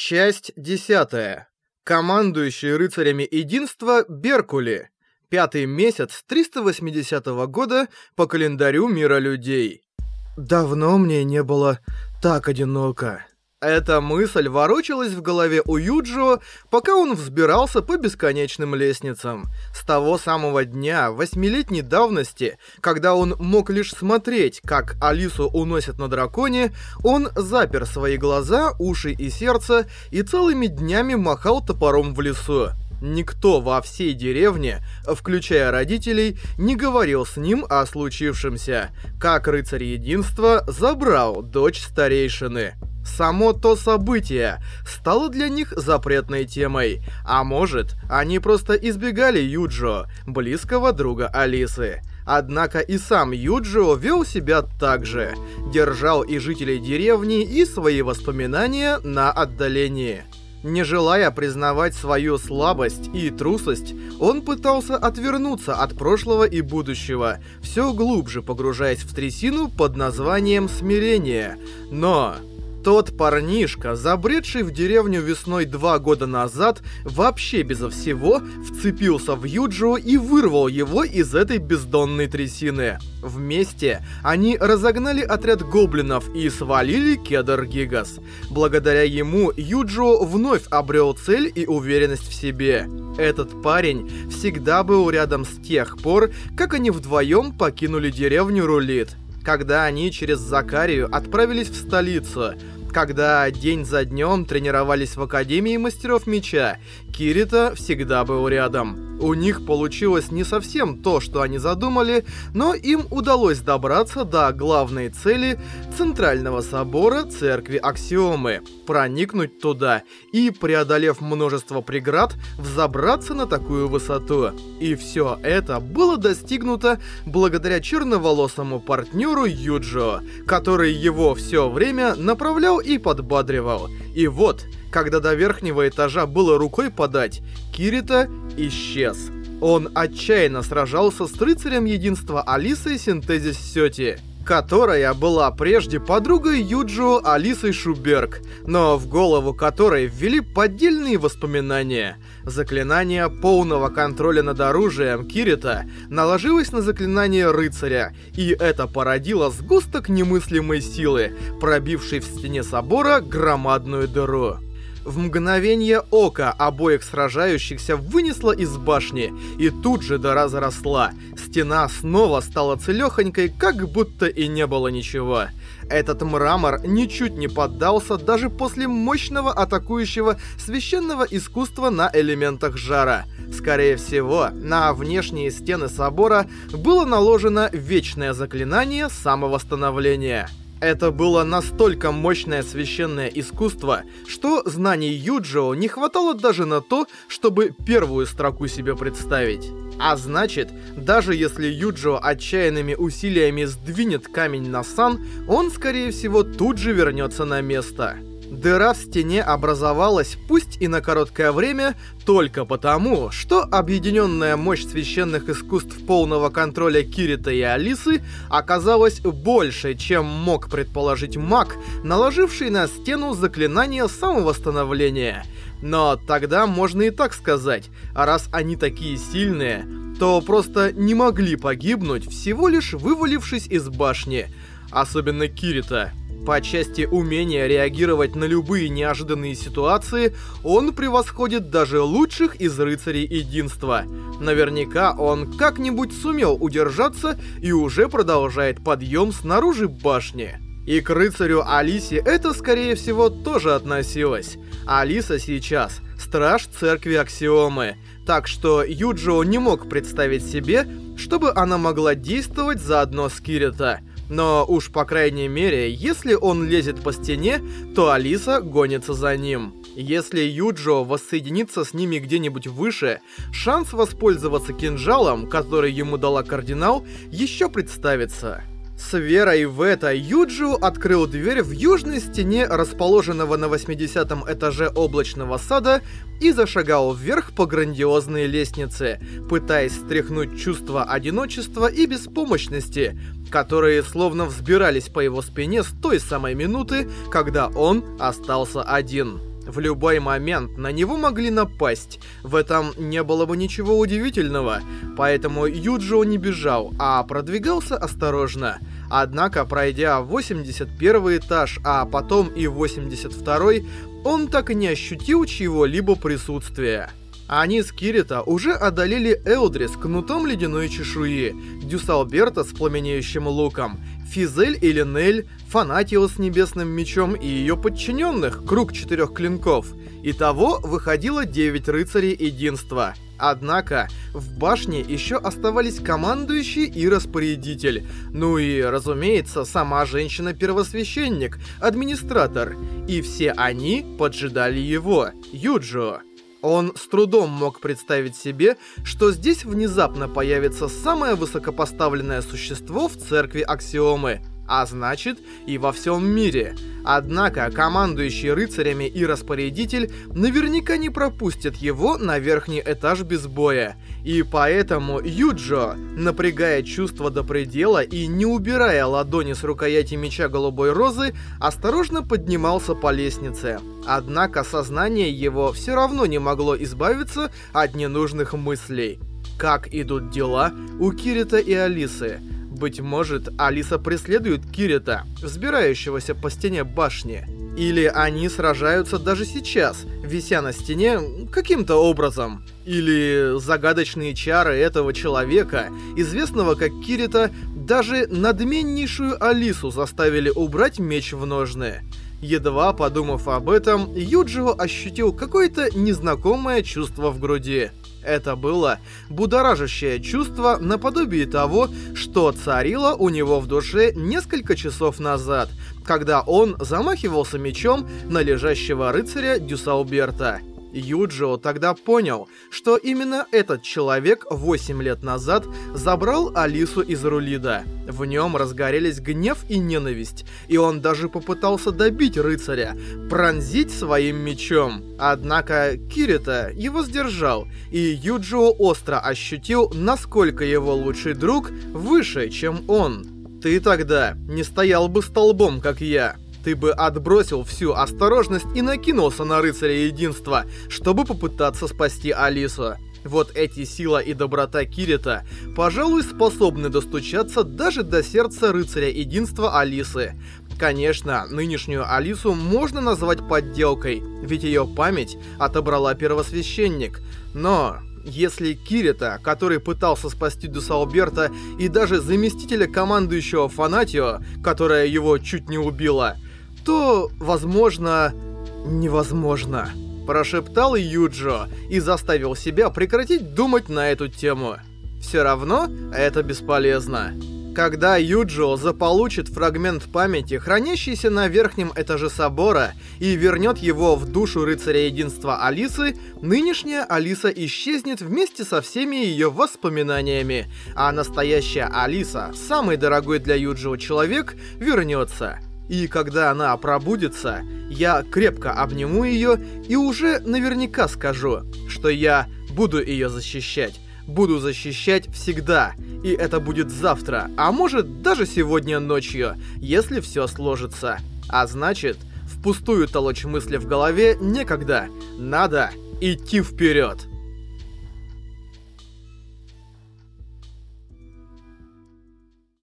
Часть десятая. Командующий рыцарями единства Беркули. Пятый месяц 380 года по календарю мира людей. Давно мне не было так одиноко. Эта мысль ворочалась в голове у Юджио, пока он взбирался по бесконечным лестницам. С того самого дня, восьмилетней давности, когда он мог лишь смотреть, как Алису уносят на драконе, он запер свои глаза, уши и сердце и целыми днями махал топором в лесу. Никто во всей деревне, включая родителей, не говорил с ним о случившемся, как рыцарь единства забрал дочь старейшины. Само то событие стало для них запретной темой. А может, они просто избегали Юджо, близкого друга Алисы. Однако и сам Юджио вел себя так же. Держал и жителей деревни, и свои воспоминания на отдалении. Не желая признавать свою слабость и трусость, он пытался отвернуться от прошлого и будущего, все глубже погружаясь в трясину под названием «Смирение». Но тот парнишка, забредший в деревню весной два года назад, вообще безо всего вцепился в Юджио и вырвал его из этой бездонной трясины. Вместе они разогнали отряд гоблинов и свалили Кедр Гигас. Благодаря ему Юджио вновь обрел цель и уверенность в себе. Этот парень всегда был рядом с тех пор, как они вдвоем покинули деревню Рулит когда они через Закарию отправились в столицу, когда день за днем тренировались в Академии Мастеров Меча, Кирита всегда был рядом. У них получилось не совсем то, что они задумали, но им удалось добраться до главной цели Центрального Собора Церкви Аксиомы, проникнуть туда и, преодолев множество преград, взобраться на такую высоту. И все это было достигнуто благодаря черноволосому партнеру Юджо, который его все время направлял и подбадривал. И вот, когда до верхнего этажа было рукой подать, Кирита исчез. Он отчаянно сражался с рыцарем единства Алисой Синтезис Сёти, которая была прежде подругой Юджио Алисой Шуберг, но в голову которой ввели поддельные воспоминания – Заклинание полного контроля над оружием Кирита наложилось на заклинание рыцаря, и это породило сгусток немыслимой силы, пробивший в стене собора громадную дыру. В мгновение ока обоих сражающихся вынесло из башни, и тут же дыра заросла. Стена снова стала целехонькой, как будто и не было ничего. Этот мрамор ничуть не поддался даже после мощного атакующего священного искусства на элементах жара. Скорее всего, на внешние стены собора было наложено вечное заклинание самовосстановления. Это было настолько мощное священное искусство, что знаний Юджио не хватало даже на то, чтобы первую строку себе представить. А значит, даже если Юджио отчаянными усилиями сдвинет камень на сан, он, скорее всего, тут же вернется на место. Дыра в стене образовалась, пусть и на короткое время, только потому, что объединенная мощь священных искусств полного контроля Кирита и Алисы оказалась больше, чем мог предположить маг, наложивший на стену заклинание самовосстановления. Но тогда можно и так сказать, а раз они такие сильные, то просто не могли погибнуть, всего лишь вывалившись из башни. Особенно Кирита. По части умения реагировать на любые неожиданные ситуации, он превосходит даже лучших из рыцарей единства. Наверняка он как-нибудь сумел удержаться и уже продолжает подъем снаружи башни. И к рыцарю Алисе это, скорее всего, тоже относилось. Алиса сейчас страж церкви Аксиомы, так что Юджио не мог представить себе, чтобы она могла действовать заодно с Кирита. Но уж по крайней мере, если он лезет по стене, то Алиса гонится за ним. Если Юджо воссоединится с ними где-нибудь выше, шанс воспользоваться кинжалом, который ему дала кардинал, еще представится. С верой в это Юджио открыл дверь в южной стене расположенного на 80 этаже облачного сада и зашагал вверх по грандиозной лестнице, пытаясь стряхнуть чувство одиночества и беспомощности, которые словно взбирались по его спине с той самой минуты, когда он остался один. В любой момент на него могли напасть. В этом не было бы ничего удивительного. Поэтому Юджио не бежал, а продвигался осторожно. Однако, пройдя 81 этаж, а потом и 82 он так и не ощутил чьего-либо присутствия. Они с Кирита уже одолели Элдрис кнутом ледяной чешуи, Дюсалберта с пламенеющим луком, Физель и Линель, Фанатио с небесным мечом и ее подчиненных, круг четырех клинков. Итого выходило девять рыцарей единства. Однако, в башне еще оставались командующий и распорядитель. Ну и, разумеется, сама женщина-первосвященник, администратор. И все они поджидали его, Юджио. Он с трудом мог представить себе, что здесь внезапно появится самое высокопоставленное существо в церкви Аксиомы, а значит и во всем мире. Однако командующий рыцарями и распорядитель наверняка не пропустят его на верхний этаж без боя. И поэтому Юджо, напрягая чувства до предела и не убирая ладони с рукояти меча Голубой Розы, осторожно поднимался по лестнице. Однако сознание его все равно не могло избавиться от ненужных мыслей. Как идут дела у Кирита и Алисы? Быть может, Алиса преследует Кирита, взбирающегося по стене башни. Или они сражаются даже сейчас, вися на стене каким-то образом. Или загадочные чары этого человека, известного как Кирита, даже надменнейшую Алису заставили убрать меч в ножны. Едва подумав об этом, Юджио ощутил какое-то незнакомое чувство в груди. Это было будоражащее чувство наподобие того, что царило у него в душе несколько часов назад, когда он замахивался мечом на лежащего рыцаря Дюсауберта. Юджио тогда понял, что именно этот человек 8 лет назад забрал Алису из Рулида. В нем разгорелись гнев и ненависть, и он даже попытался добить рыцаря, пронзить своим мечом. Однако Кирита его сдержал, и Юджио остро ощутил, насколько его лучший друг выше, чем он. «Ты тогда не стоял бы столбом, как я», ты бы отбросил всю осторожность и накинулся на рыцаря единства, чтобы попытаться спасти Алису. Вот эти сила и доброта Кирита, пожалуй, способны достучаться даже до сердца рыцаря единства Алисы. Конечно, нынешнюю Алису можно назвать подделкой, ведь ее память отобрала первосвященник. Но если Кирита, который пытался спасти Дюсалберта, и даже заместителя командующего Фанатио, которая его чуть не убила, то, возможно, невозможно. Прошептал Юджо и заставил себя прекратить думать на эту тему. Все равно это бесполезно. Когда Юджио заполучит фрагмент памяти, хранящийся на верхнем этаже собора, и вернет его в душу рыцаря единства Алисы, нынешняя Алиса исчезнет вместе со всеми ее воспоминаниями, а настоящая Алиса, самый дорогой для Юджио человек, вернется. И когда она пробудится, я крепко обниму ее и уже наверняка скажу, что я буду ее защищать. Буду защищать всегда. И это будет завтра, а может даже сегодня ночью, если все сложится. А значит, впустую толочь мысли в голове некогда. Надо идти вперед.